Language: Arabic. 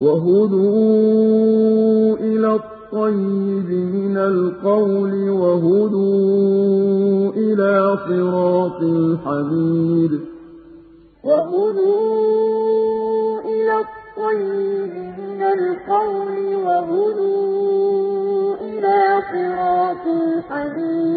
وَهُدُوا إِلَى الطَّيِّبِ مِنَ الْقَوْلِ وَهُدُوا إِلَىٰ صِرَاطِ الْحَمِيدِ. وَهُدُوا إِلَى الطَّيِّبِ مِنَ الْقَوْلِ وَهُدُوا إِلَىٰ صِرَاطِ الْحَمِيدِ.